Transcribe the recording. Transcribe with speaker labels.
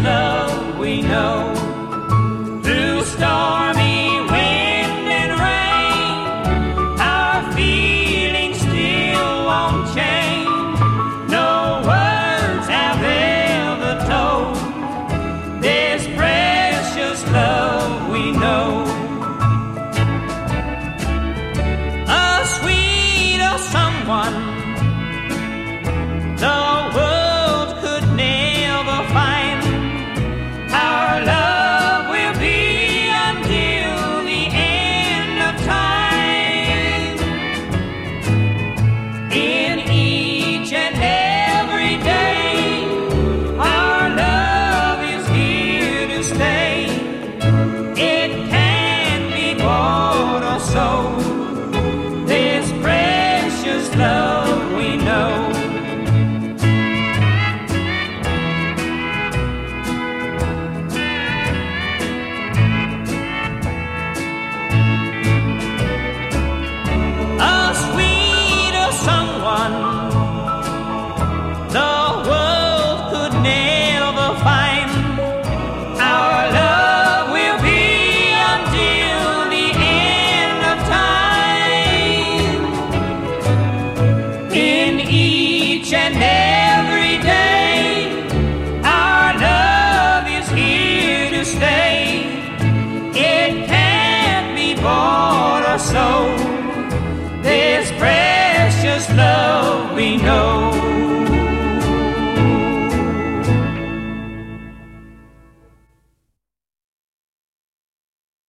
Speaker 1: love we know. Through stormy wind and rain, our feelings still won't change. No words have ever told this precious love we know. This precious love we know.